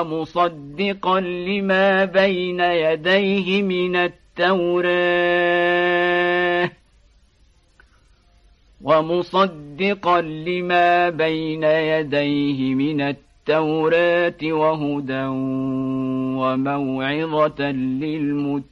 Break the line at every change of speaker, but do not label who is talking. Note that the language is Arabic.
ومصدقا لما بين يديه من التوراة. ومصدقا لما بين يديه من التوراة وهدى وموعظة للمتقين.